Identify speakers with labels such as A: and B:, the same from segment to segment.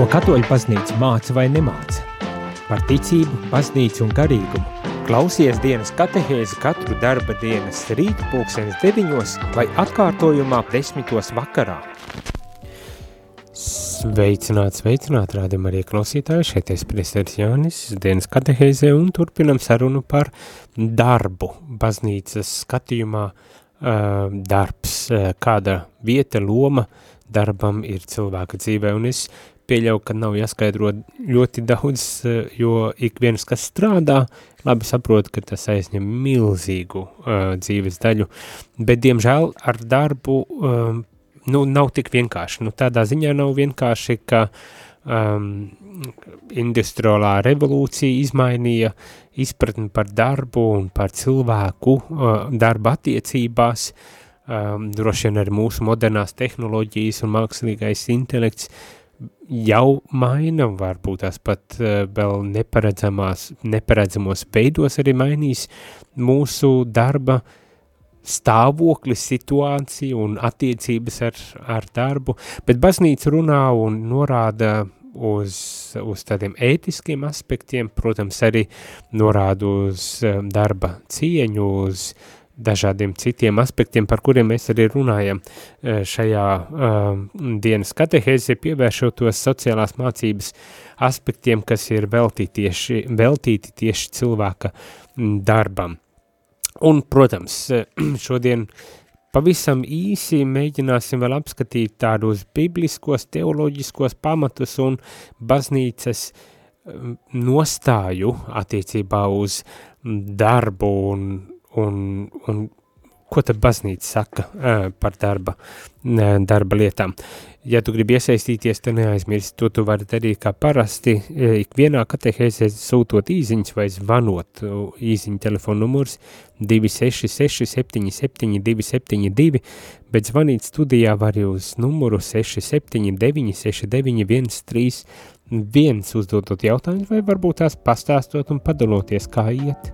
A: Ko katoļu baznīca māca vai nemāca? Par ticību, baznīcu un garīgumu. Klausies dienas katehēzi katru darba dienas rīt pulksenes deviņos vai atkārtojumā desmitos vakarā. Sveicināt, sveicināt, rādījumā arī klausītāji, šeit es priesteris Jānis, dienas katehēzē un turpinam sarunu par darbu. Baznīcas skatījumā uh, darbs, uh, kāda vieta, loma darbam ir cilvēka dzīvē, un es pieļauju, ka nav jāskaidro ļoti daudz, eh, jo ik viens, kas strādā, labi saprot, ka tas aizņem milzīgu uh, dzīves daļu, bet, diemžēl, ar darbu um, nu, nav tik vienkārši. Nu, tādā ziņā nav vienkārši, ka um, industriālā revolūcija izmainīja izpratni par darbu un par cilvēku uh, darba attiecībās, um, droši vien arī mūsu modernās tehnoloģijas un mākslīgais intelekts jau maina, varbūt tās pat uh, vēl neparedzamās, neparedzamos veidos arī mainīs mūsu darba stāvokli, situāciju un attiecības ar, ar darbu, bet baznīca runā un norāda uz, uz tādiem ētiskiem aspektiem, protams, arī norāda uz um, darba cieņu, uz uh, dažādiem citiem aspektiem, par kuriem mēs arī runājam eh, šajā uh, dienas katehēzē, pievēršotos sociālās mācības aspektiem, kas ir veltīti tieši, veltīti tieši cilvēka darbam. Un, protams, šodien pavisam īsi mēģināsim vēl apskatīt tādus bibliskos, teoloģiskos pamatus un baznīcas nostāju attiecībā uz darbu un un, un ko tad baznīca saka uh, par darba, uh, darba lietām. Ja tu gribi iesaistīties, tad neaizmirsti, to tu vari darīt kā parasti, uh, ikvienā katehēzē sūtot īziņas vai zvanot. Īziņa telefona numurs 266 77 272, bet zvanīt studijā var uz numuru 679 69 131 uzdodot jautājumu vai varbūt tās pastāstot un padaloties, kā iet.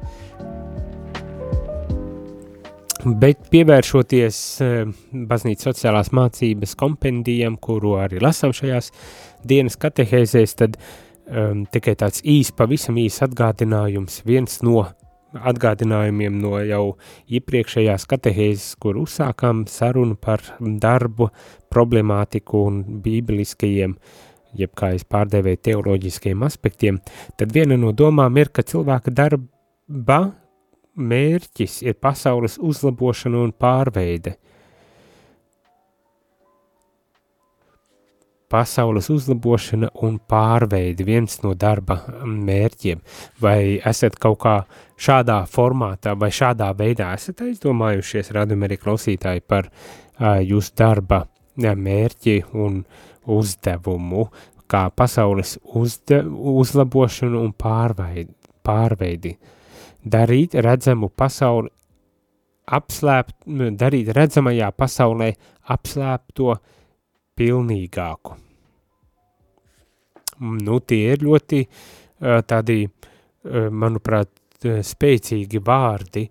A: Bet pievēršoties eh, baznīcas sociālās mācības kompendijam, kuru arī lasām šajās dienas katehēzēs, tad um, tikai tāds īs, pavisam īs atgādinājums, viens no atgādinājumiem no jau iepriekšējās katehēzes, kur uzsākām sarunu par darbu, problemātiku un bībeliskajiem, jeb kā es pārdevēju teoloģiskajiem aspektiem, tad viena no domām ir, ka cilvēka darba mērķis ir pasaules uzlabošana un pārveide. Pasaules uzlabošana un pārveide viens no darba mērķiem. Vai esat kaut kā šādā formātā vai šādā veidā esat aizdomājušies, radumi arī klausītāji, par uh, jūsu darba mērķi un uzdevumu, kā pasaules uzde, uzlabošanu un pārveidi. pārveidi. Uh, darīt redzamu pasauli apslēpt, darīt redzamajā pasaulē apslēpto pilnīgāku. Nu, tie ir ļoti tādi, manuprāt, spēcīgi vārdi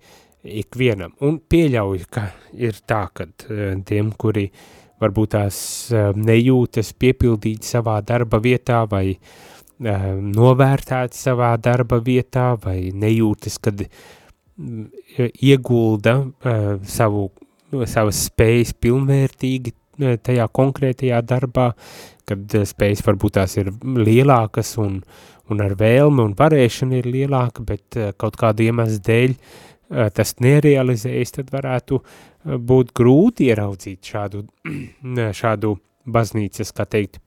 A: ikvienam. Un pieļauju, ka ir tā, ka tiem, kuri varbūt tās nejūtas piepildīt savā darba vietā vai uh, novērtēti savā darba vietā vai nejūtas, kad mm, iegulda savu, savas spējas pilnvērtīgi tajā konkrētajā darbā, kad spējas varbūt tās ir lielākas un, un ar vēlmi un varēšana ir lielāka, bet e, kaut kādu iemeslu dēļ tas nerealizējas, tad varētu būt grūti ieraudzīt šādu, šādu baznīcas, kā teikt, Eh,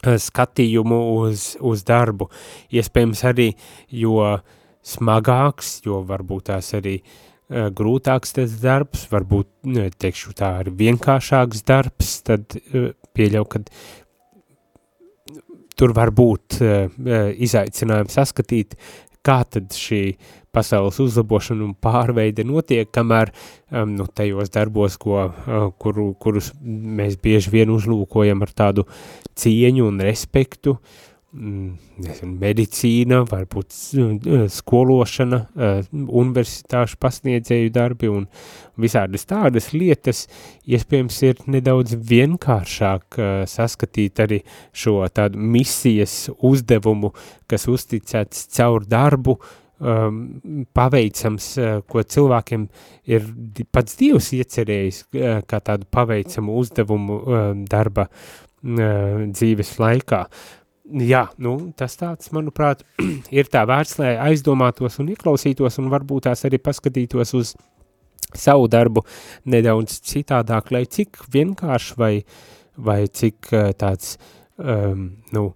A: skatījumu uz, uz darbu. Iespējams arī, jo smagāks, jo varbūt tās arī uh, grūtāks tas darbs, varbūt, nu, teikšu tā, arī vienkāršāks darbs, tad uh, pieļau, ka tur var būt uh, izaicinājums saskatīt, kā tad šī pasaules uzlabošana un pārveide notiek, kamēr um, nu, tajos darbos, ko, uh, kuru, kurus mēs bieži vien uzlūkojam ar tādu cieņu un respektu Mm, nezinu, medicīna, varbūt uh, skološana, uh, universitāšu pasniedzēju darbi un visādas tādas lietas, iespējams ir nedaudz vienkāršāk uh, saskatīt arī šo tādu misijas uzdevumu, kas uzticēts caur darbu, um, paveicams, ko cilvēkiem ir pats Dievs iecerējis kā tādu paveicamu uzdevumu um, darba dzīves laikā. Uh, jā, nu, tas tāds, manuprāt, ir tā vērts, lai aizdomātos un ieklausītos un varbūt tās arī paskatītos uz savu darbu nedaudz citādāk, lai cik vienkārši vai, vai cik uh, tāds, um, nu,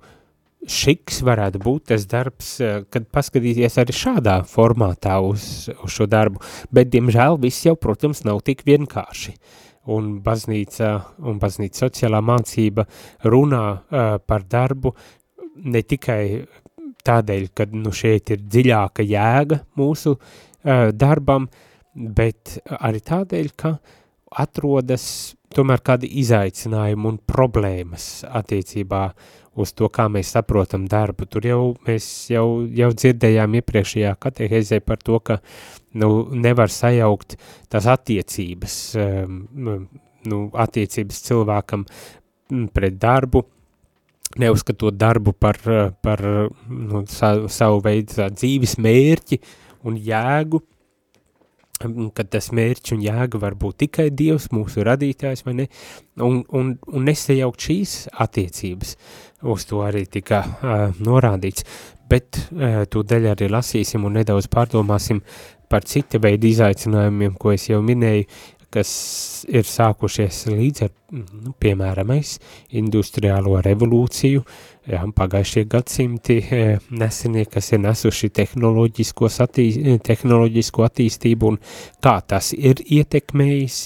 A: šiks varētu būt tas darbs, uh, kad paskatīties arī šādā formātā uz, uz šo darbu, bet, diemžēl, viss jau, protams, nav tik vienkārši. Un baznīca un baznīca sociālā mācība runā uh, par darbu ne tikai tādēļ, ka nu, šeit ir dziļāka jēga mūsu uh, darbam, bet arī tādēļ, ka atrodas tomēr kādi izaicinājumi un problēmas attiecībā uz to, kā mēs saprotam darbu. Tur jau mēs jau, jau dzirdējām iepriekšējā katehēzē par to, ka nu, nevar sajaukt tās attiecības, um, nu, attiecības cilvēkam pret darbu, neuzskatot darbu par, par nu, savu, savu veidu dzīves mērķi un jēgu, kad tas mērķis un jēga var būt tikai Dievs, mūsu radītājs, vai ne, un, un, un nesajaukt šīs attiecības, uz to arī tika uh, norādīts, bet uh, to daļu arī lasīsim un nedaudz pārdomāsim par cita veida izaicinājumiem, ko es jau minēju, kas ir sākušies līdz ar, nu, piemēram, industriālo revolūciju, jā, pagājušie gadsimti nesenie, kas ir nesuši attī, tehnoloģisko attīstību un kā tas ir ietekmējis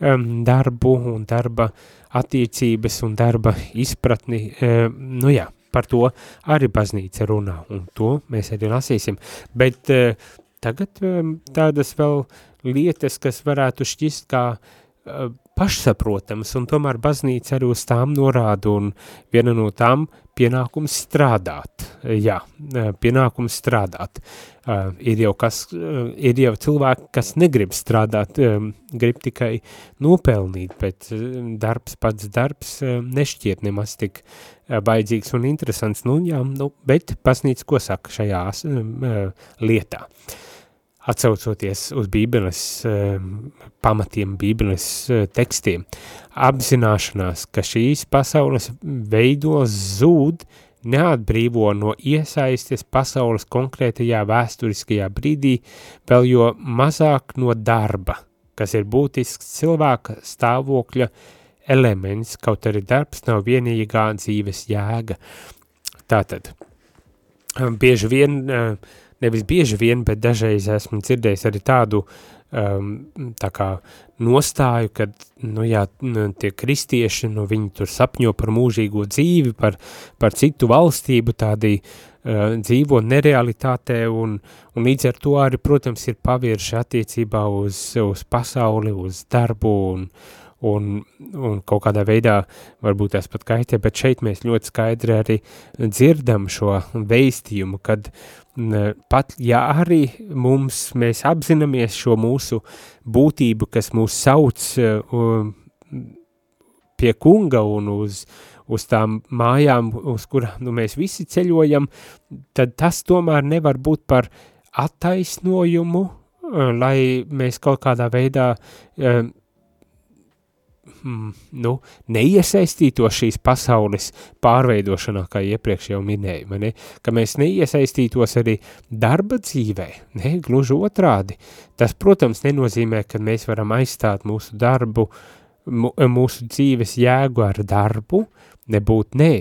A: um, darbu un darba attiecības un darba izpratni, um, nu jā, par to arī baznīca runā, un to mēs arī lasīsim, bet uh, tagad um, tādas vēl lietas, kas varētu šķist kā uh, pašsaprotamas, un tomēr baznīca arī uz tām norāda, un viena no tām pienākums strādāt, jā, pienākums strādāt. Uh, ir jau kas, uh, ir jau cilvēki, kas negrib strādāt, grib tikai nopelnīt, bet darbs pats darbs nešķiet nemaz tik baidzīgs un interesants, nu jā, nu, bet pasnīca, ko saka šajā lietā. Uh, atsaucoties uz bībeles ehm, pamatiem, bībeles eh, tekstiem, apzināšanās, ka šīs pasaules veidos zūd, neatbrīvo no iesaistes pasaules konkrētajā vēsturiskajā brīdī, vēl jo mazāk no darba, kas ir būtisks cilvēka stāvokļa elements, kaut arī darbs nav vienīgā dzīves jēga. Tātad, bieži vien uh, nevis bieži vien, bet dažreiz esmu dzirdējis arī tādu um, tā kā nostāju, kad, nu jā, nu, tie kristieši, nu viņi tur sapņo par mūžīgo dzīvi, par, par citu valstību, tādī uh, dzīvo nerealitātē un, un līdz ar to arī, protams, ir pavirši attiecībā uz, uz pasauli, uz darbu un, un, un kaut kādā veidā varbūt tās pat kaitē, bet šeit mēs ļoti skaidri arī dzirdam šo veistījumu, kad pat ja arī mums, mēs apzināmies šo mūsu būtību, kas mūs sauc uh, pie kunga un uz, uz tām mājām, uz kurām nu, mēs visi ceļojam, tad tas tomēr nevar būt par attaisnojumu, uh, lai mēs kaut kādā veidā uh, mm, nu, neiesaistītos šīs pasaules pārveidošanā, kā iepriekš jau minēju, ne? ka mēs neiesaistītos arī darba dzīvē, ne? gluži otrādi. Tas, protams, nenozīmē, ka mēs varam aizstāt mūsu darbu, mūsu dzīves jēgu ar darbu, nebūt nē,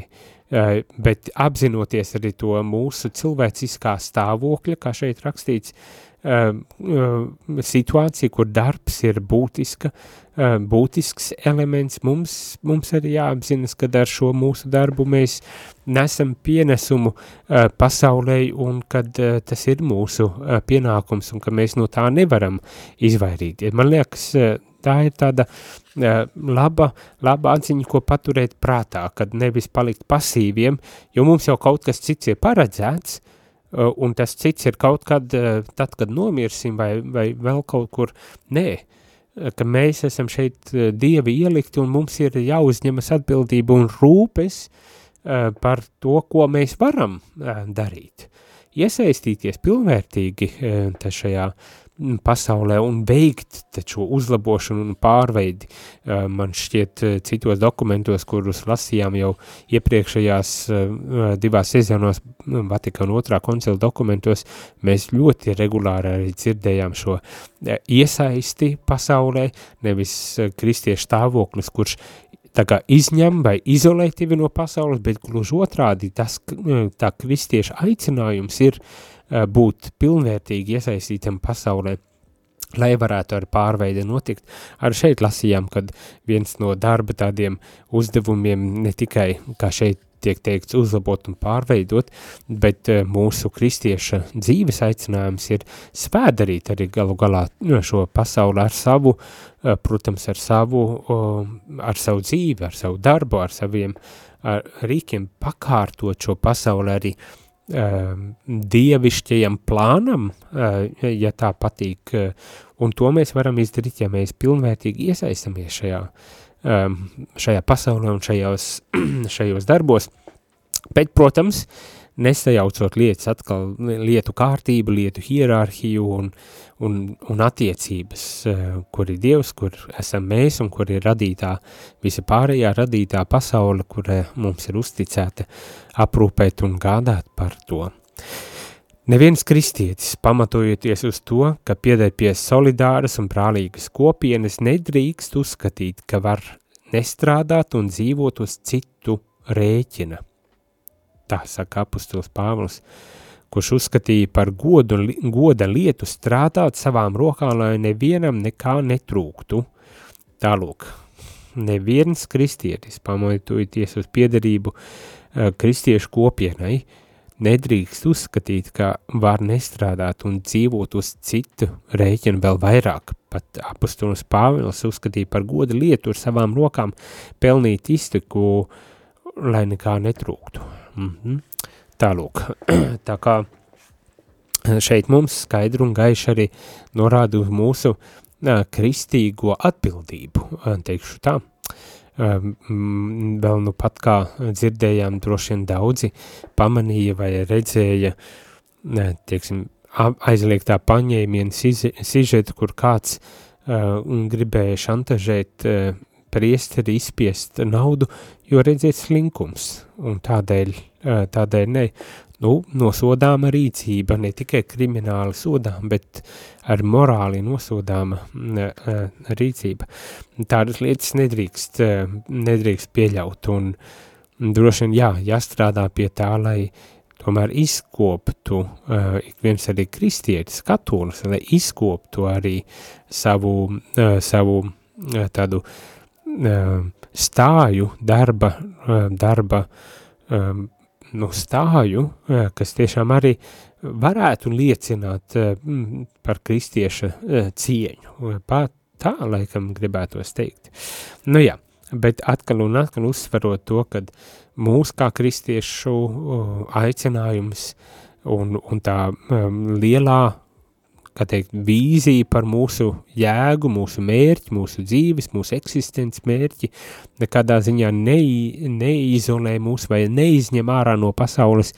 A: bet apzinoties arī to mūsu cilvēciskā stāvokļa, kā šeit rakstīts, uh, situācija, kur darbs ir būtiska, uh, būtisks elements, mums, mums arī jāapzinas, ka ar šo mūsu darbu mēs nesam pienesumu pasaulē un kad tas ir mūsu pienākums un ka mēs no tā nevaram izvairīties. Man liekas, tā ir tāda laba, laba atziņa, ko paturēt prātā, kad nevis palikt pasīviem, jo mums jau kaut kas cits ir paredzēts, uh, un tas cits ir kaut kad, uh, tad, kad nomirsim vai, vai vēl kaut kur, nē, ka mēs esam šeit dievi ielikti un mums ir jāuzņemas atbildība un rūpes par to, ko mēs varam darīt. Iesaistīties pilnvērtīgi šajā pasaulē un veikt taču uzlabošanu un pārveidi. Man šķiet citos dokumentos, kurus lasījām jau iepriekšējās divās sezonās Vatikāna otrā koncila dokumentos, mēs ļoti regulāri arī dzirdējām šo iesaisti pasaulē, nevis kristiešu stāvoklis, kurš tā kā izņem vai izolē tevi no pasaules, bet gluži otrādi tas, tā kristieša aicinājums ir uh, Eh, būt pilnvērtīgi iesaistītam pasaulē, lai varētu ar pārveidi notikt. Ar šeit lasījām, kad viens no darba tādiem uzdevumiem ne tikai, kā šeit tiek teikts, uzlabot un pārveidot, bet uh, mūsu kristieša dzīves aicinājums ir svēdarīt arī galu galā no šo pasauli ar savu, uh, protams, ar savu, ar savu dzīvi, ar savu darbu, ar saviem rīkiem pakārtot šo pasauli arī uh, dievišķajam plānam, eh, ja tā patīk, eh, un to mēs varam izdarīt, ja mēs pilnvērtīgi iesaistamies šajā, ehm, šajā pasaulē un šajos, šajos darbos. Bet, protams, nesajaucot lietas atkal, lietu kārtību, lietu hierarhiju un, un, un attiecības, eh, kur ir Dievs, kur esam mēs un kur ir radītā, visa pārējā radītā pasaule, kur mums ir uzticēta aprūpēt un gādāt par to. Neviens kristietis, pamatojoties uz to, ka pieder pie solidāras un prālīgas kopienes, nedrīkst uzskatīt, ka var nestrādāt un dzīvot uz citu rēķina. Tā saka apustulis Pāvils. Kurš uzskatīja par godu, goda lietu strādāt savām rokām, lai nevienam nekā netrūktu. Tālūk, neviens kristietis, pamatojoties uz piederību uh, kristiešu kopienai, nedrīkst uzskatīt, ka var nestrādāt un dzīvot uz citu rēķinu vēl vairāk. Pat apustulis Pāvils uzskatīja par godu lietu ar savām rokām pelnīt iztiku, lai nekā netrūktu. -hmm. Tālūk, tā kā šeit mums skaidru un gaiši arī norāda uz mūsu kristīgo atbildību, teikšu tā. Vēl nu pat kā dzirdējām, droši vien daudzi pamanīja vai redzēja, teiksim, aizliegtā paņēmiena sižetu, kur kāds uh, gribēja šantažēt uh, priesteri izspiest naudu, jo redziet slinkums, un tādēļ, tādēļ ne, nu, nosodāma rīcība, ne tikai krimināli sodām, bet ar morāli nosodāma rīcība. Tādas lietas nedrīkst, nedrīkst pieļaut, un droši vien, jā, jāstrādā pie tā, lai tomēr izkoptu uh, ik viens arī kristietis, katolis, lai izkoptu arī savu, uh, savu uh, tādu uh, stāju, darba, darba nu, stāju, kas tiešām arī varētu liecināt par kristieša cieņu. Pat tā, laikam, gribētos teikt. Nu jā, bet atkal un atkal uzsverot to, ka mūs kā kristiešu aicinājums un, un tā lielā kā teikt, vīzija par mūsu jēgu, mūsu mērķi, mūsu dzīves, mūsu eksistences mērķi, nekādā ziņā nei, neizolē mūs vai neizņem ārā no pasaules,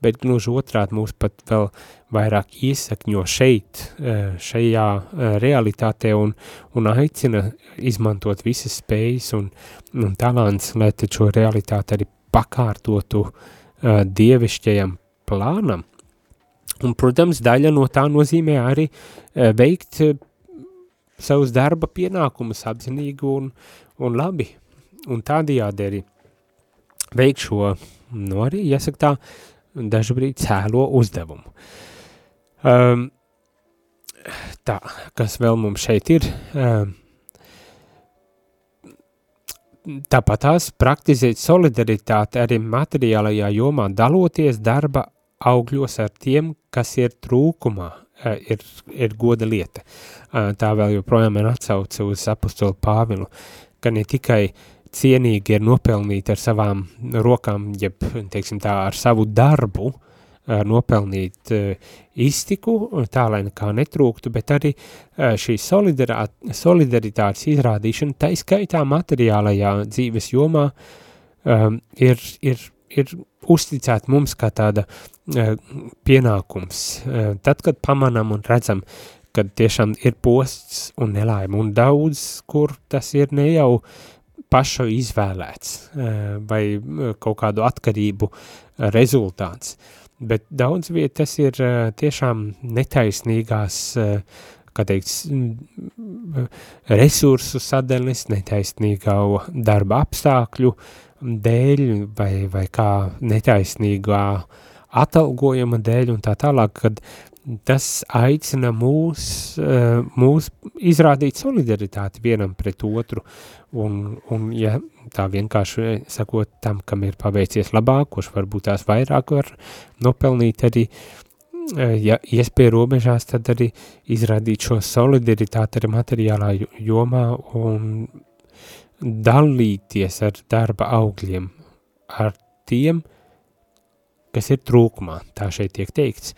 A: bet gluži otrādi mūs pat vēl vairāk iesakņo šeit, eh, šajā eh, realitātē un, un aicina izmantot visas spējas un, un talants, lai šo realitāti arī pakārtotu uh, dievišķajam plānam. Un, protams, daļa no tā nozīmē arī uh, veikt uh, savus darba pienākumus apzinīgi un, un labi. Un tādījādi arī veikt šo, nu arī, jāsaka tā, dažbrīd cēlo uzdevumu. Um, tā, kas vēl mums šeit ir? Um, Tāpat tās praktizēt solidaritāti arī materiālajā jomā, daloties darba augļos ar tiem, kas ir trūkumā, ir, ir goda lieta. Tā vēl joprojām ir atsauce uz apostolu Pāvilu, ka ne tikai cienīgi ir nopelnīt ar savām rokām, jeb, teiksim tā, ar savu darbu, nopelnīt iztiku, tā lai nekā netrūktu, bet arī šī solidaritātes izrādīšana, tā skaitā materiālajā dzīves jomā, ir, ir, ir uzticēt mums kā tāda pienākums. Tad, kad pamanam un redzam, kad tiešām ir posts un nelaime, un daudz, kur tas ir ne jau pašu izvēlēts vai kaut kādu atkarību rezultāts, bet daudz vietas ir tiešām netaisnīgās, kā teikts, resursu sadalis, netaisnīgā darba apstākļu dēļ vai, vai kā netaisnīgā atalgojuma dēļ un tā tālāk, kad tas aicina mūs, mūs izrādīt solidaritāti vienam pret otru, un, un ja tā vienkārši sakot tam, kam ir paveicies labāk, kurš varbūt tās vairāk var nopelnīt arī, ja iespēja robežās, tad arī izrādīt šo solidaritāti arī materiālā jomā un dalīties ar darba augļiem, ar tiem, kas ir trūkumā, tā šeit tiek teikts.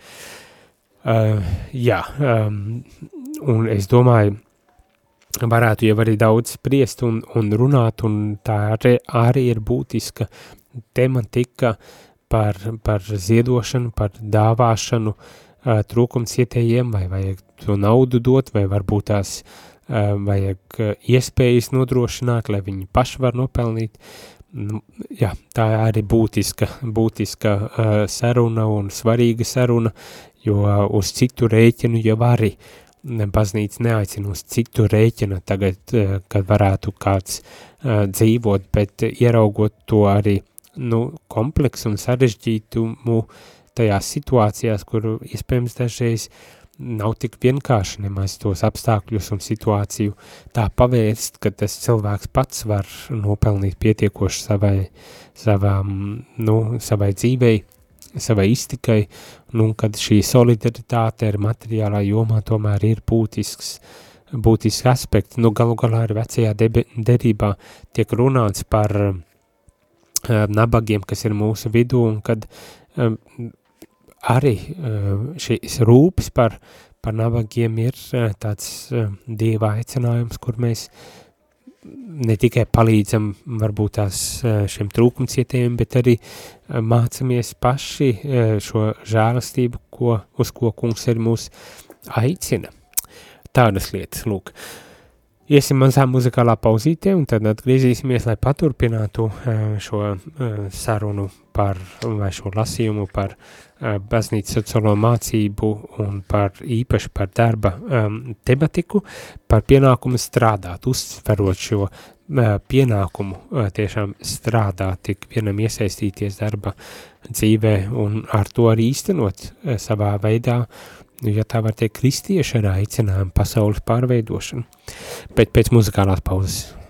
A: Uh, jā, um, un es domāju, varētu jau arī daudz spriest un, un runāt, un tā arī, arī ir būtiska tematika par, par ziedošanu, par dāvāšanu uh, trūkumcietējiem, vai vajag to naudu dot, vai varbūt tās uh, vajag uh, iespējas nodrošināt, lai viņi paši var nopelnīt. Jā, tā arī būtiska, būtiska uh, saruna un svarīga saruna, jo uz citu rēķinu jau arī baznīca neaicina uz citu rēķinu tagad, kad varētu kāds uh, dzīvot, bet ieraugot to arī nu, kompleksu un sarežģītumu tajās situācijās, kur iespējams dažreiz nav tik vienkārši nemaz tos apstākļus un situāciju tā pavērst, ka tas cilvēks pats var nopelnīt pietiekoši savai, savām, nu, savai dzīvei, savai iztikai, nu, kad šī solidaritāte ar materiālā jomā tomēr ir būtisks, būtisks aspekts. Nu, galu galā ar vecajā derībā tiek runāts par uh, nabagiem, kas ir mūsu vidū, un kad um, arī uh, šīs rūpes par, par nabagiem ir uh, tāds uh, dieva aicinājums, kur mēs ne tikai palīdzam varbūt tās šiem trūkumcietējiem, bet arī mācamies paši šo žēlastību, ko, uz ko kungs arī mūs aicina. Tādas lietas, lūk. Iesim mazā muzikālā pauzītē un tad atgriezīsimies, lai paturpinātu šo sarunu par, vai šo lasījumu par baznīcas sociālo mācību un par īpaši par darba um, tematiku, par pienākumu strādāt, uzsverot šo uh, pienākumu uh, tiešām strādāt, tik vienam iesaistīties darba dzīvē un ar to arī īstenot uh, savā veidā, ja tā var teikt, kristieši ar aicinājumu pasaules pārveidošanu. Bet pēc muzikālās pauzes.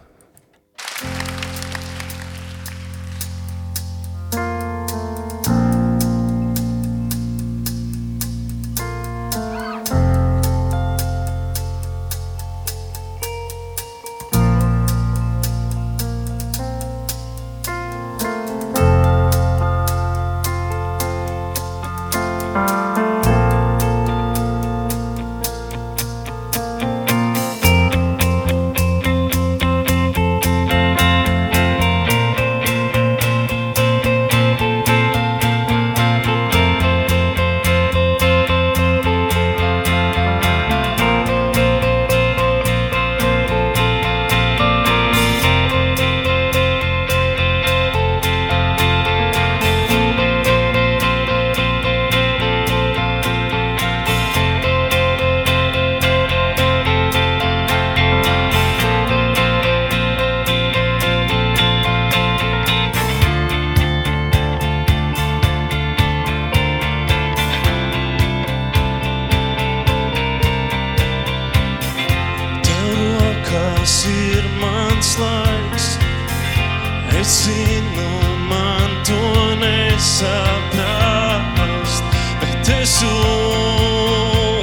B: ir mans laiks. Es zinu, man to nesaprast, bet es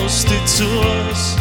B: uzticos.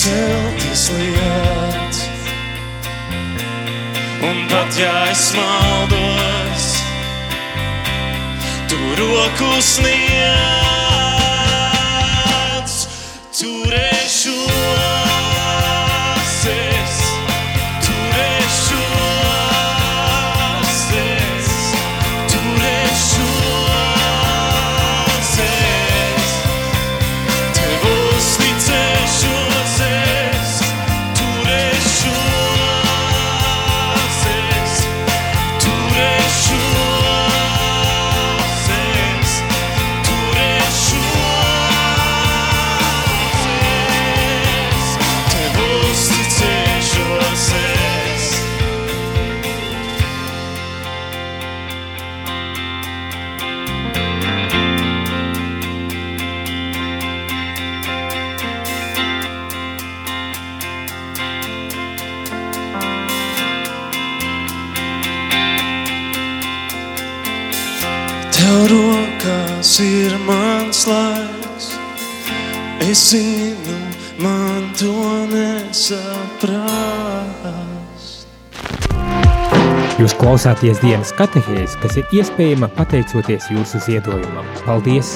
B: Celties liec. Un pat ja es maldos, tu roku sniedz. Tev rokās ir mans laiks, es zinu, man to nesaprast.
A: Jūs klausāties dienas katehēs, kas ir iespējama pateicoties jūsu ziedojumam. Paldies!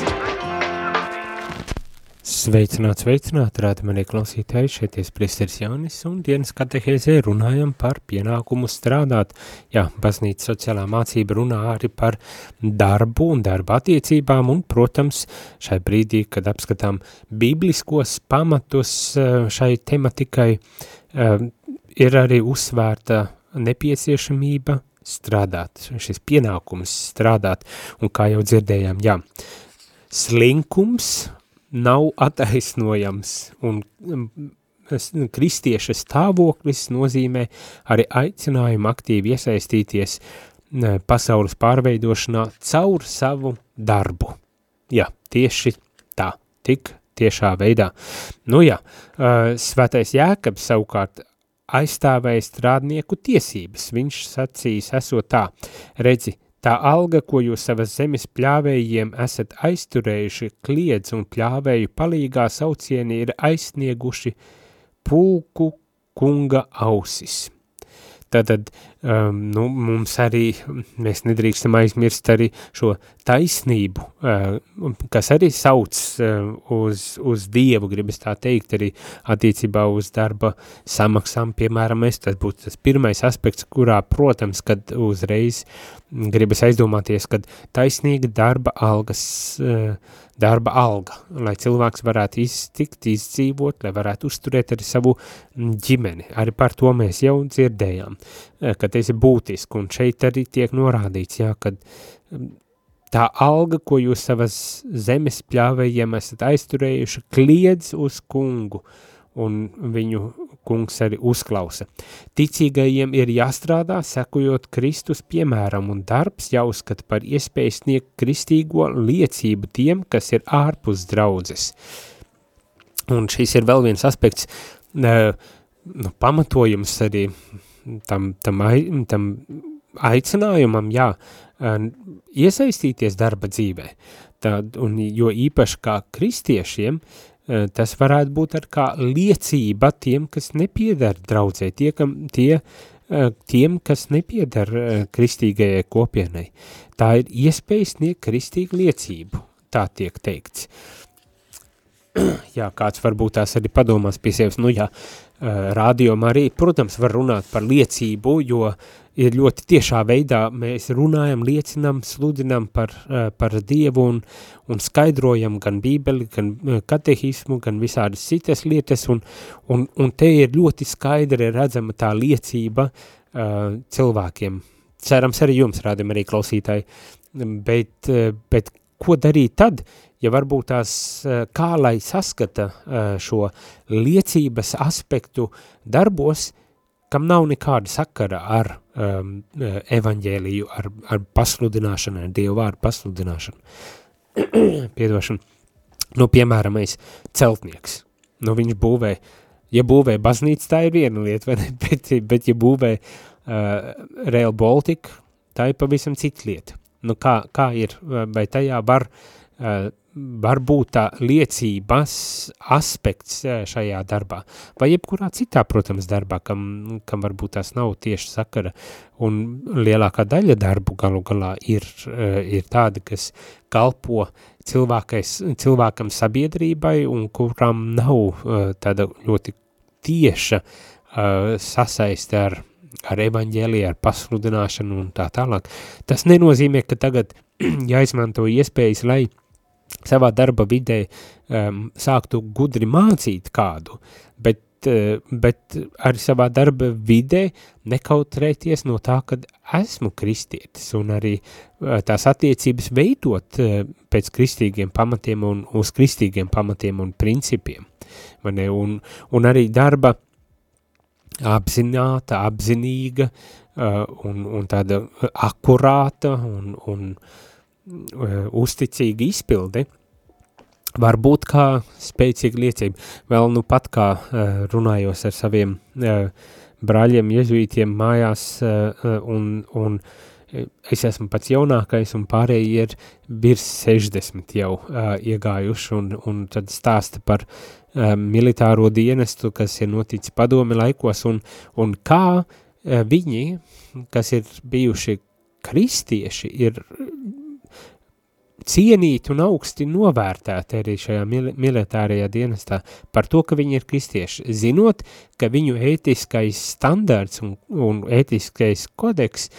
A: Sveicināt, sveicināt, rādi manie klausītāji, šeit ir priesteris Jānis un dienas katehēzē runājam par pienākumu strādāt. Jā, baznīca sociālā mācība runā arī par darbu un darba attiecībām un, protams, šai brīdī, kad apskatām bibliskos pamatus eh, šai tematikai, eh, ir arī uzsvērta nepieciešamība strādāt, šis pienākums strādāt, un kā jau dzirdējām, jā, slinkums nav attaisnojams, un mm, es- kristieša stāvoklis nozīmē arī aicinājumu aktīvi iesaistīties pasaules pārveidošanā caur savu darbu. Jā, tieši tā, tik tiešā veidā. Nu jā, svētais Jēkabs savukārt aizstāvēja strādnieku tiesības. Viņš sacīs, esot tā, redzi, tā alga, ko jūs savas zemes pļāvējiem esat aizturējuši, kliedz un pļāvēju palīgā saucieni ir aizsnieguši pulku kunga ausis. Tātad um, nu, mums arī, mēs nedrīkstam aizmirst arī šo taisnību, uh, kas arī sauc uh, uz, uz Dievu, gribas tā teikt, arī attiecībā uz darba samaksām, piemēram, es, tas būtu tas pirmais aspekts, kurā, protams, kad uzreiz gribas aizdomāties, kad taisnīga darba algas darba alga, lai cilvēks varētu iztikt, izdzīvot, lai varētu uzturēt arī savu ģimeni. Arī par to mēs jau dzirdējām, eh, tas ir būtiski, un šeit arī tiek norādīts, jā, kad mm, tā alga, ko jūs savas zemes pļāvējiem esat aizturējuši, kliedz uz kungu, un viņu kungs arī uzklausa. Ticīgajiem ir jāstrādā, sekojot Kristus piemēram, un darbs jāuzskata par iespēju sniegt kristīgo liecību tiem, kas ir ārpus draudzes. Un šis ir vēl viens aspekts, nu, pamatojums arī tam, tam, tam aicinājumam, jā, iesaistīties darba dzīvē. Tad, un jo īpaši kā kristiešiem, Eh, tas varētu būt ar kā liecība tiem, kas nepiedara draudzē, tie, kam, tie, eh, tiem, kas nepiedara kristīgajai kopienai. Tā ir iespēja sniegt kristīgu liecību, tā tiek teikts. jā, kāds varbūt tās arī padomās pie sevis, nu jā, rādījumā arī, protams, var runāt par liecību, jo ir ļoti tiešā veidā mēs runājam, liecinam, sludinam par, eh, par Dievu un, un skaidrojam gan bībeli, gan eh, katehismu, gan visādas citas lietas, un, un, un te ir ļoti skaidri redzama tā liecība uh, cilvēkiem. Cerams arī jums, rādam arī klausītāji, bet, bet ko darīt tad, ja varbūt tās, kā lai saskata šo liecības aspektu darbos, kam nav nekāda sakara ar um, evaņģēliju, ar, ar pasludināšanu, ar Dievu vārdu pasludināšanu. Piedošanu. Nu, piemēram, es celtnieks. Nu, viņš būvē, ja būvē baznīca, tā ir viena lieta, vai ne? Bet, bet ja būvē uh, Rail Baltica, tā ir pavisam cita lieta. Nu, kā, kā ir, vai tajā var uh, varbūt tā liecības aspekts eh, šajā darbā, vai jebkurā citā, protams, darbā, kam, kam varbūt tās nav tieši sakara, un lielākā daļa darbu galu galā ir, eh, ir tāda, kas kalpo cilvēkam sabiedrībai, un kuram nav eh, tāda ļoti tieša sasaiste ar ar evaņģēliju, ar pasludināšanu un tā tālāk. Tas nenozīmē, ka tagad jāizmanto iespējas, lai uh, savā darba vidē um, sāktu gudri mācīt kādu, bet, uh, bet arī savā darba vidē nekautrēties no tā, kad esmu kristietis un arī uh, tās attiecības veidot uh, pēc kristīgiem pamatiem un uz kristīgiem pamatiem un principiem. Ne, un, un arī darba apzināta, apzinīga uh, un, un tāda akurāta un, un uh, uzticīga izpildi var būt kā spēcīga liecība. Vēl nu pat kā uh, runājos ar saviem uh, brāļiem, jezuītiem mājās un, un es esmu pats jaunākais un pārējie ir virs 60 jau iegājuši un, un tad stāsta par militāro dienestu, kas ir noticis padomi laikos un, un kā viņi, kas ir bijuši kristieši, ir cienīti un augsti novērtēti arī šajā mil militārajā dienestā par to, ka viņi ir kristieši, zinot, ka viņu ētiskais standards un, un ētiskais kodeks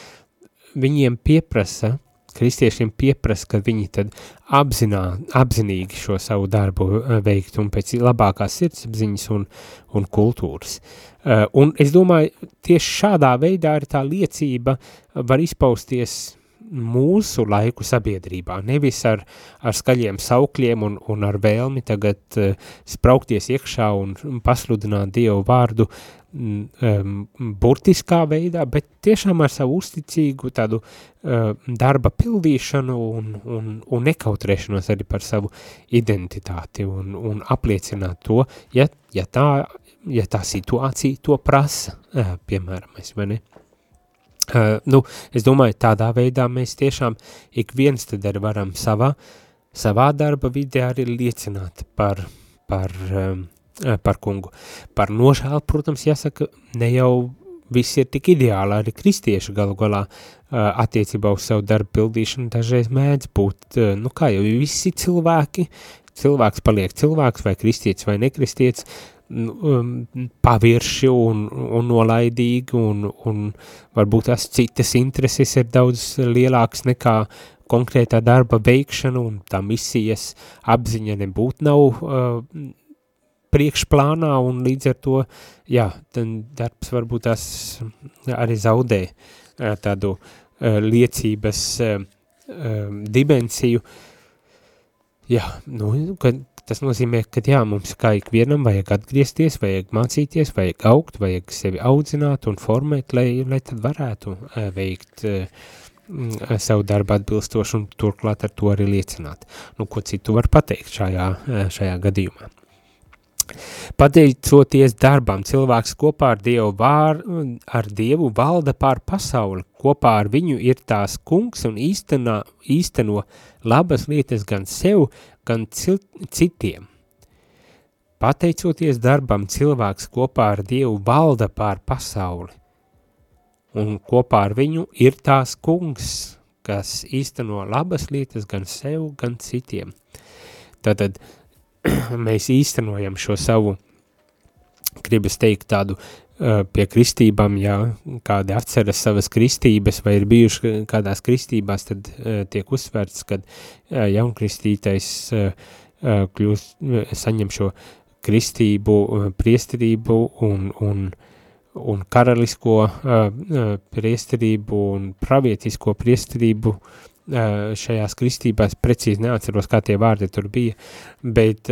A: viņiem pieprasa, kristiešiem pieprasa, ka viņi tad apzinā, apzinīgi šo savu darbu eh, veikt un pēc labākās sirdsapziņas un, un kultūras. Uh, un es domāju, tieši šādā veidā arī tā liecība var izpausties mūsu laiku sabiedrībā, nevis ar, ar skaļiem saukļiem un, un ar vēlmi tagad uh, spraukties iekšā un pasludināt Dievu vārdu um, burtiskā veidā, bet tiešām ar savu uzticīgu tādu uh, darba pildīšanu un, un, un nekautrēšanos arī par savu identitāti un, un apliecināt to, ja, ja, tā, ja tā situācija to prasa, uh, piemēram, es vai ne? Uh, nu, es domāju, tādā veidā mēs tiešām ik viens tad arī varam savā, savā darba vidē arī liecināt par, par, um, par kungu. Par nožēlu, protams, jāsaka, ne jau viss ir tik ideāli, arī kristieši galu galā uh, attiecībā uz savu darbu pildīšanu dažreiz mēdz būt, uh, nu kā jau visi cilvēki, cilvēks paliek cilvēks vai kristietis vai nekristietis, pavirši un, un nolaidīgi un, un varbūt tās citas intereses ir daudz lielākas nekā konkrētā darba veikšana un tā misijas apziņa nebūtu nav uh, priekšplānā un līdz ar to, jā, darbs varbūt tās arī zaudē uh, tādu uh, liecības uh, uh, dimensiju, jā, nu, kad Tas nozīmē, ka jā, mums kā ikvienam vajag atgriezties, vajag mācīties, vajag augt, vajag sevi audzināt un formēt, lai, lai tad varētu veikt savu darbu atbilstoši un turklāt ar to arī liecināt. Nu, ko citu var pateikt šajā, šajā gadījumā. Pateicoties darbam, cilvēks kopā ar Dievu, vār, ar Dievu valda pār pasauli, kopā ar viņu ir tās kungs un īstenā, īsteno labas lietas gan sev, gan citiem. Pateicoties darbam, cilvēks kopā ar Dievu valda pār pasauli, un kopā ar viņu ir tās kungs, kas īsteno labas lietas gan sev, gan citiem. Tātad mēs īstenojam šo savu, gribas teikt, tādu pie kristībām, ja kādi atceras savas kristības vai ir bijuši kādās kristībās, tad uh, tiek uzsvērts, kad uh, jaunkristītais kļūst, saņem šo kristību, priesterību un, un, un karalisko priesterību un pravietisko priesterību uh, šajās kristībās, precīzi neatceros, kā tie vārdi tur bija, bet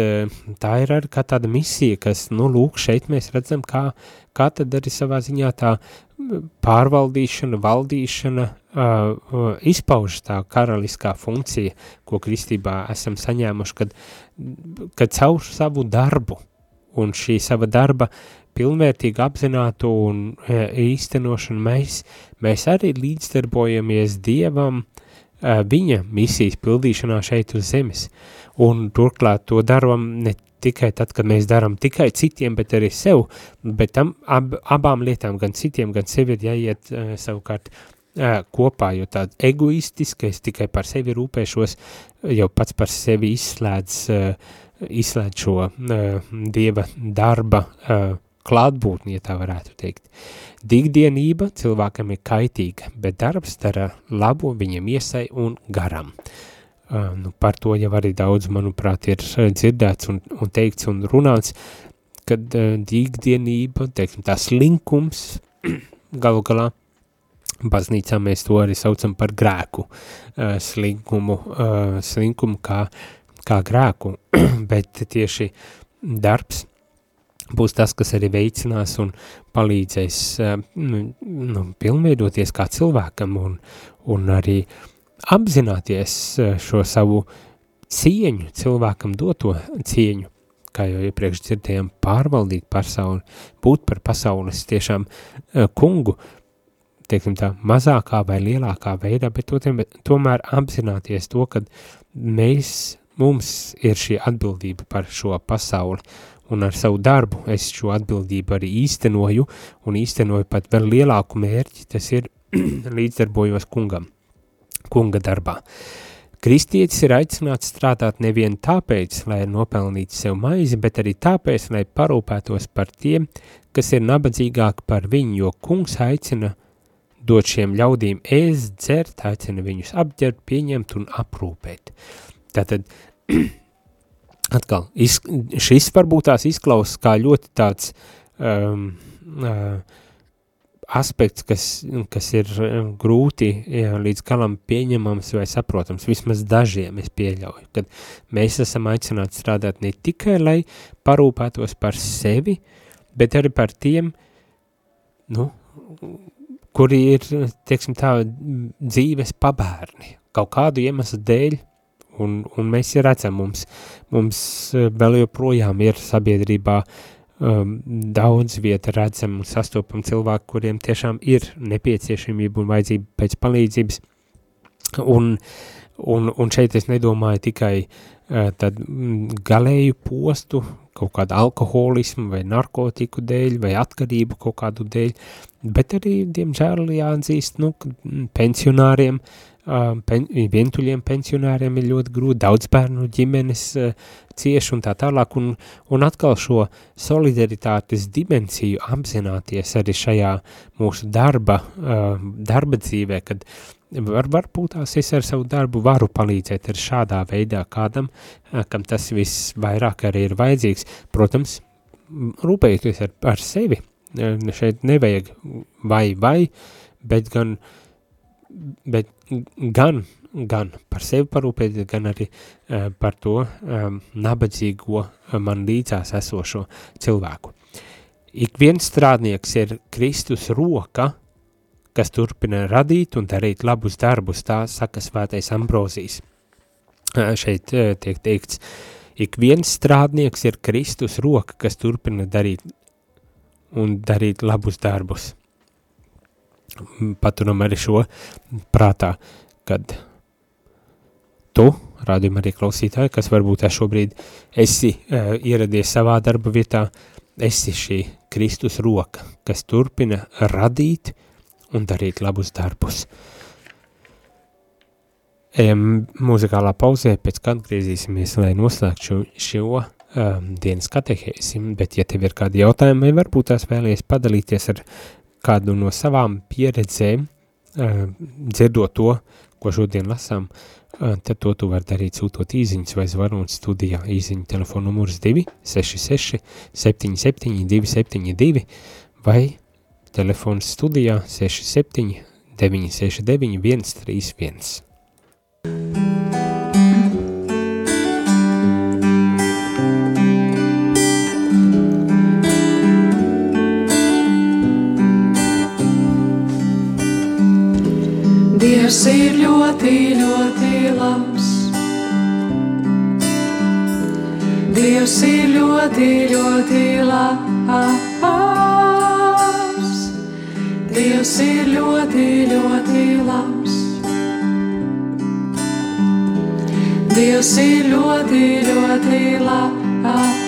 A: tā ir arī kā tāda misija, kas, nu, lūk, šeit mēs redzam, kā, kā tad arī savā ziņā tā pārvaldīšana, valdīšana uh, izpaužas tā karaliskā funkcija, ko kristībā esam saņēmuši, kad, kad caur savu darbu un šī sava darba pilnvērtīgi apzinātu un īstenošanu mēs, mēs arī līdzdarbojamies Dievam viņa misijas pildīšanā šeit uz zemes. Un turklāt to daram ne tikai tad, kad mēs darām tikai citiem, bet arī sev, bet tam ab, abām lietām, gan citiem, gan sevi ir jāiet uh, savukārt uh, kopā, jo tāda egoistiska, es tikai par sevi rūpēšos, jau pats par sevi izslēdz, uh, izslēdz šo uh, dieva darba uh, klātbūtni, ja tā varētu teikt. Digdienība cilvēkam ir kaitīga, bet darbs dara labu viņam iesai un garam. Uh, nu, par to jau arī daudz, manuprāt, ir dzirdēts un, un teikts un runāts, kad uh, dīgdienība, teiksim, tā slinkums, galu galā, baznīcā mēs to arī saucam par grēku, uh, slinkumu, uh, slinkumu kā, kā grēku, bet tieši darbs būs tas, kas arī veicinās un palīdzēs eh, nu, nu, pilnveidoties kā cilvēkam un, un arī apzināties eh, šo savu cieņu, cilvēkam doto cieņu, kā jau iepriekš dzirdējām, pārvaldīt pasauli, būt par pasaules tiešām eh, kungu, teiksim tā, mazākā vai lielākā veidā, bet tomēr apzināties to, ka mēs, mums ir šī atbildība par šo pasauli, un ar savu darbu es šo atbildību arī īstenoju, un īstenoju pat vēl lielāku mērķi, tas ir līdzdarbojos kungam, kunga darbā. Kristietis ir aicināts strādāt nevien tāpēc, lai nopelnītu sev maizi, bet arī tāpēc, lai parūpētos par tiem, kas ir nabadzīgāki par viņu, jo kungs aicina dot šiem ļaudīm ēst, dzert, aicina viņus apģert, pieņemt un aprūpēt. Tātad atkal, iz, šis varbūt tās izklausas kā ļoti tāds um, uh, aspekts, kas, kas ir grūti jā, līdz galam pieņemams vai saprotams, vismaz dažiem es pieļauju, kad mēs esam aicināti strādāt ne tikai, lai parūpētos par sevi, bet arī par tiem, nu, kuri ir, tieksim tā, dzīves pabērni, kaut kādu iemeslu dēļ, un, un mēs redzam, mums, mums vēl joprojām ir sabiedrībā um, daudz vieta redzam un sastopam cilvēku, kuriem tiešām ir nepieciešamība un vajadzība pēc palīdzības, un, un, un šeit es nedomāju tikai uh, tad galēju postu, kaut kādu alkoholismu vai narkotiku dēļ vai atkarību kaut kādu dēļ, bet arī, diemžēl, jāatzīst, nu, pensionāriem, pen, vientuļiem pensionāriem ir ļoti grūti, daudz bērnu ģimenes cieši un tā tālāk, un, un atkal šo solidaritātes dimensiju apzināties arī šajā mūsu darba, darba dzīvē, kad var, varbūt tās es ar savu darbu varu palīdzēt ar šādā veidā kādam, kam tas viss vairāk arī ir vajadzīgs. Protams, rūpējoties ar, ar sevi, šeit nevajag vai vai, bet gan, bet gan, gan par sevi parūpēties, gan arī uh, par to um, nabadzīgo man līdzās esošo cilvēku. Ik viens strādnieks ir Kristus roka, kas turpina radīt un darīt labus darbus, tā saka svētais Ambrozijas. Šeit tiek teikts, ik viens strādnieks ir Kristus roka, kas turpina darīt un darīt labus darbus. Paturam arī šo prātā, kad tu, rādījumā arī klausītāji, kas varbūt šobrīd esi uh, ieradies savā darba vietā, esi šī Kristus roka, kas turpina radīt un darīt labus darbus. Ejam muzikālā pauzē, pēc kā atgriezīsimies, lai noslēgtu šo, um, dienas katehēsi, bet ja tev ir kādi jautājumi, vai varbūt tās vēlies padalīties ar kādu no savām pieredzēm, dzirdot to, ko šodien lasām, tad to tu var darīt sūtot īziņas vai zvanot studijā īziņu telefonu numurs 266 77 272 vai Telefons studijā 67 969 131.
C: Dievs ir ļoti, ļoti labs. Dievs ir ļoti, ļoti labs. Dievs ir ļoti, ļoti labs. Dievs ir ļoti, ļoti labs.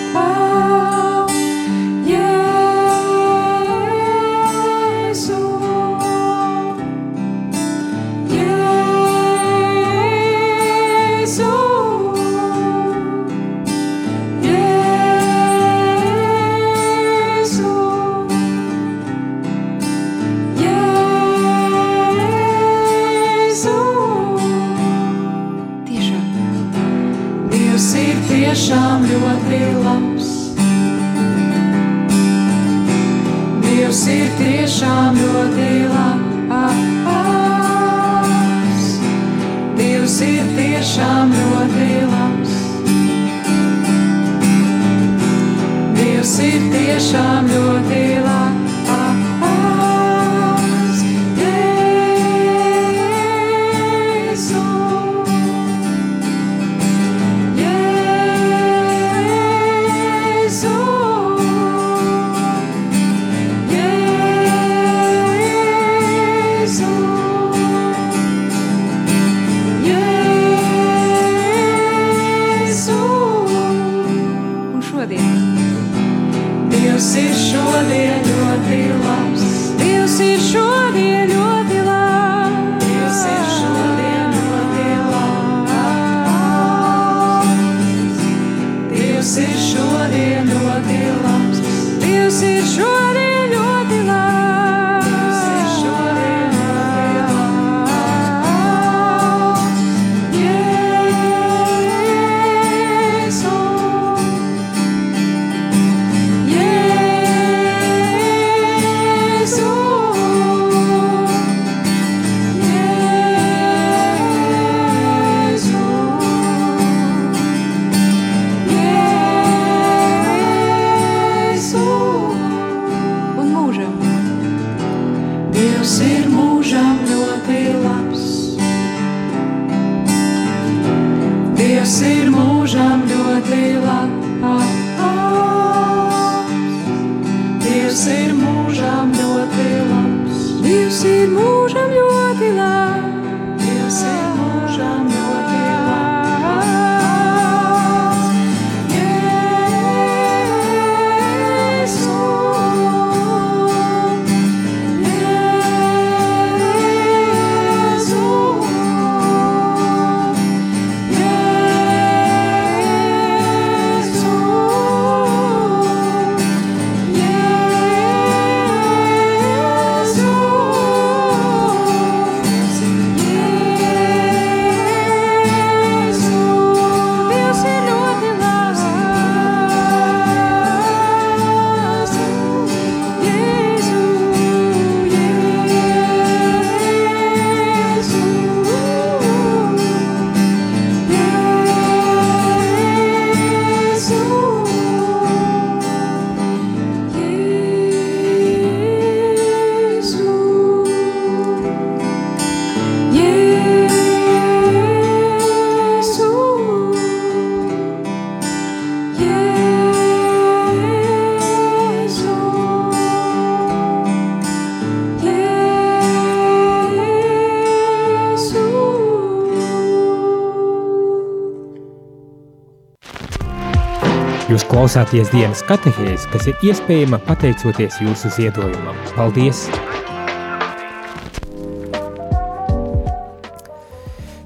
A: Klausāties dienas katehēs, kas ir iespējama pateicoties jūsu ziedojumam. Paldies!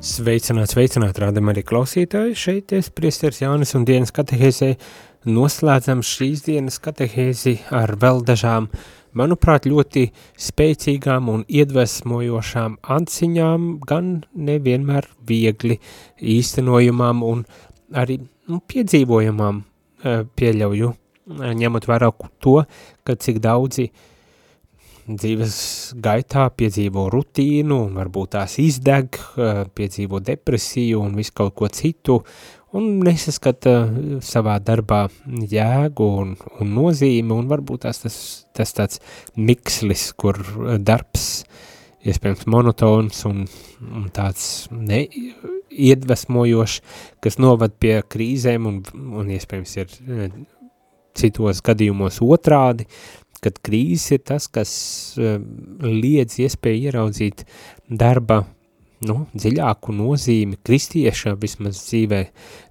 A: Sveicināt, sveicināt, rādam arī klausītāji. Šeit es priesteris Jānis un dienas katehēzē noslēdzam šīs dienas katehēzi ar vēl dažām, manuprāt, ļoti spēcīgām un iedvesmojošām atziņām, gan nevienmēr viegli īstenojumām un arī nu, piedzīvojamām Eh, pieļauju, eh, ņemot vērā to, ka cik daudzi dzīves gaitā piedzīvo rutīnu un varbūt tās izdeg, eh, piedzīvo depresiju un visu kaut ko citu un nesaskata savā darbā jēgu un, un nozīmi un varbūt tās tas, tas tāds mikslis, kur darbs iespējams monotons un, un tāds ne, iedvesmojošs, kas novad pie krīzēm un, un iespējams ir eh, citos gadījumos otrādi, kad krīzes ir tas, kas eh, liedz iespēju ieraudzīt darba nu, dziļāku nozīmi, kristieša vismaz dzīvē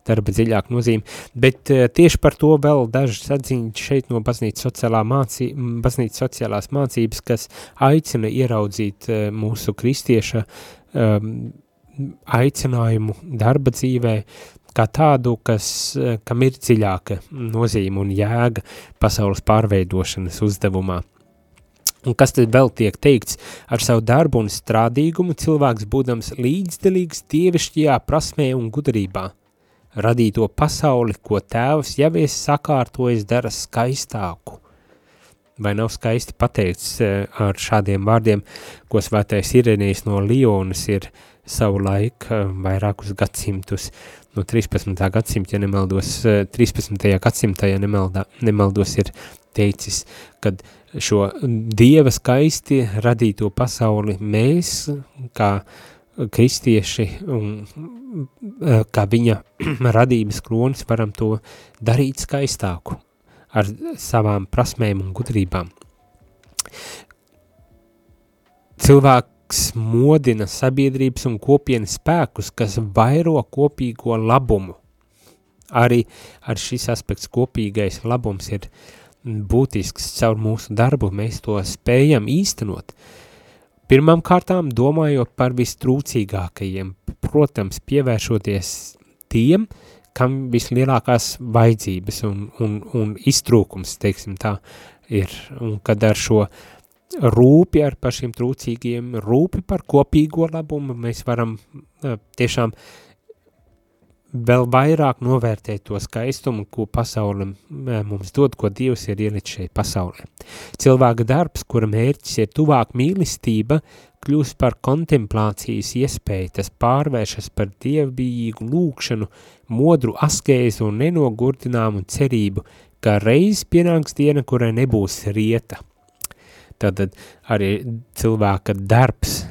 A: darba dziļāku nozīmi, bet uh, tieši par to vēl dažas atziņas šeit no baznīcas, sociālā mācī, baznīcas sociālās mācības, kas aicina ieraudzīt uh, mūsu kristieša um, aicinājumu darba dzīvē, kā tādu, kas, kam ir dziļāka nozīme un jēga pasaules pārveidošanas uzdevumā. Un kas tad vēl tiek teikts? Ar savu darbu un strādīgumu cilvēks būdams līdzdalīgs dievišķajā prasmē un gudrībā. Radīto pasauli, ko tēvs jau es sakārtojas, dara skaistāku. Vai nav skaisti pateikts eh, ar šādiem vārdiem, ko svētais Irenijs no Lionas ir savu laiku eh, vairākus gadsimtus, no 13. gadsimta, ja nemaldos, 13. Eh, gadsimta, ja nemaldā, nemaldos, ir teicis, kad šo dieva skaisti radīto pasauli mēs, kā kristieši un eh, kā viņa radības kronis varam to darīt skaistāku ar savām prasmēm un gudrībām. Cilvēku Laiks modina sabiedrības un kopienas spēkus, kas vairo kopīgo labumu. Arī ar šis aspekts kopīgais labums ir būtisks caur mūsu darbu, mēs to spējam īstenot. Pirmām kārtām domājot par vistrūcīgākajiem, protams, pievēršoties tiem, kam vislielākās vajadzības un, un, un iztrūkums, teiksim tā, ir, un kad ar šo uh, rūpi ar par šiem trūcīgiem, rūpi par kopīgo labumu, mēs varam uh, tiešām vēl vairāk novērtēt to skaistumu, ko pasaule uh, mums dod, ko Dievs ir ielicis šeit pasaulē. Cilvēka darbs, kura mērķis ir tuvāk mīlestība, kļūst par kontemplācijas iespēju, tas pārvēršas par dievbijīgu lūkšanu, modru askēzu un nenogurdināmu cerību, ka reiz pienāks diena, kurai nebūs rieta. Tātad arī cilvēka darbs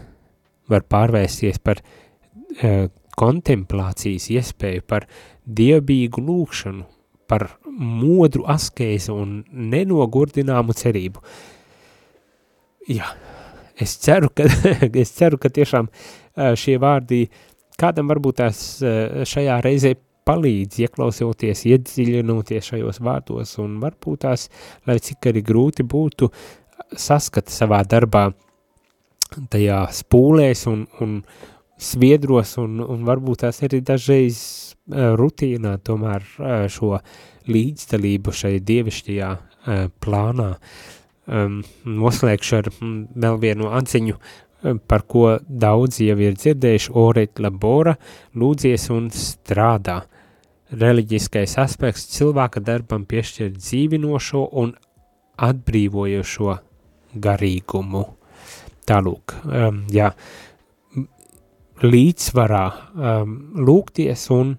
A: var pārvērsties par uh, kontemplācijas iespēju, par dievbīgu lūkšanu, par modru askēzi un nenogurdināmu cerību. Jā, es ceru, ka, es ceru, ka tiešām šie vārdi kādam varbūt tās šajā reizē palīdz ieklausoties, iedziļinoties šajos vārdos un varbūt tās, lai cik arī grūti būtu, saskata savā darbā tajā spūlēs un, un sviedros un, un varbūt tās arī dažreiz uh, rutīnā tomēr uh, šo līdzdalību šai dievišķajā uh, plānā. Um, noslēgšu ar mm, vēl vienu atziņu, par ko daudzi jau ir dzirdējuši, oret labora, lūdzies un strādā. Reliģiskais aspekts cilvēka darbam piešķir dzīvinošo un atbrīvojošo garīgumu. Tālūk, um, jā, līdzsvarā um, lūgties un,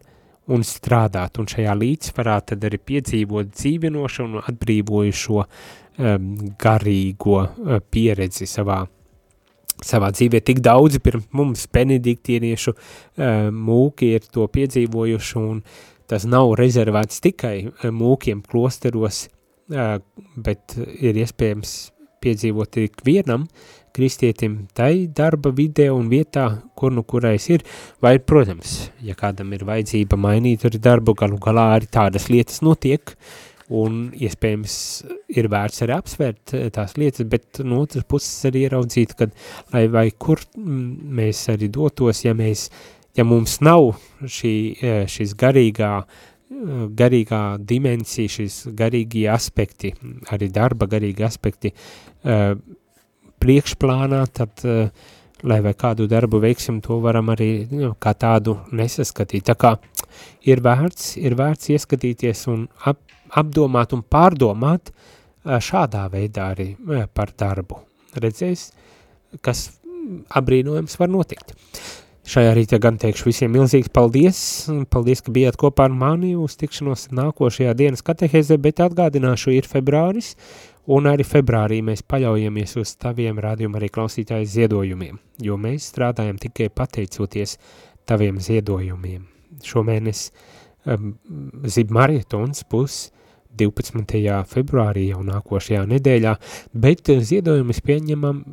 A: un strādāt, un šajā līdzsvarā tad arī piedzīvot dzīvinošu un atbrīvojušo um, garīgo uh, pieredzi savā savā dzīvē. Tik daudzi pirms mums benediktieniešu uh, mūki ir to piedzīvojuši un tas nav rezervēts tikai uh, mūkiem klosteros, uh, bet ir iespējams piedzīvot tik vienam kristietim tai darba vidē un vietā, kur nu kurais ir, vai, protams, ja kādam ir vajadzība mainīt arī darbu, galu galā arī tādas lietas notiek, un iespējams ir vērts arī apsvērt eh, tās lietas, bet no otras puses arī ieraudzīt, kad lai vai kur mm, mēs arī dotos, ja mēs, ja mums nav šī, eh, šis garīgā, eh, garīgā dimensija, šis garīgie aspekti, arī darba garīgi aspekti priekšplānā, tad lai vai kādu darbu veiksim, to varam arī nu, kā tādu nesaskatīt. Tā kā ir vērts, ir vērts ieskatīties un ap, apdomāt un pārdomāt šādā veidā arī par darbu. Redzēs, kas abrīnojams var notikt. Šajā rītā gan teikšu visiem milzīgs paldies, paldies, ka bijāt kopā ar mani uz tikšanos nākošajā dienas katehēzē, bet atgādināšu, ir februāris, un arī februārī mēs paļaujamies uz taviem rādījuma arī klausītāju ziedojumiem, jo mēs strādājam tikai pateicoties taviem ziedojumiem. Šomēnes um, zib marietons būs 12. februārī jau nākošajā nedēļā, bet ziedojumus pieņemam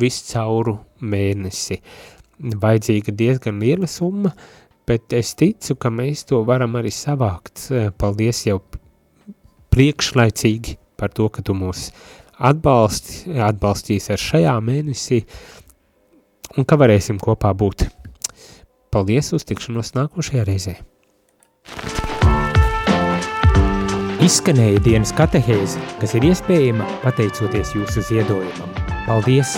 A: viscauru mēnesi. Vajadzīga diezgan liela summa, bet es ticu, ka mēs to varam arī savākt. Paldies jau priekšlaicīgi par to, ka tu mūs atbalsti, atbalstīs ar šajā mēnesī un ka varēsim kopā būt. Paldies uz tikšanos nākošajā reizē! Izskanēja dienas katehēze, kas ir iespējama pateicoties jūsu ziedojumam. Paldies!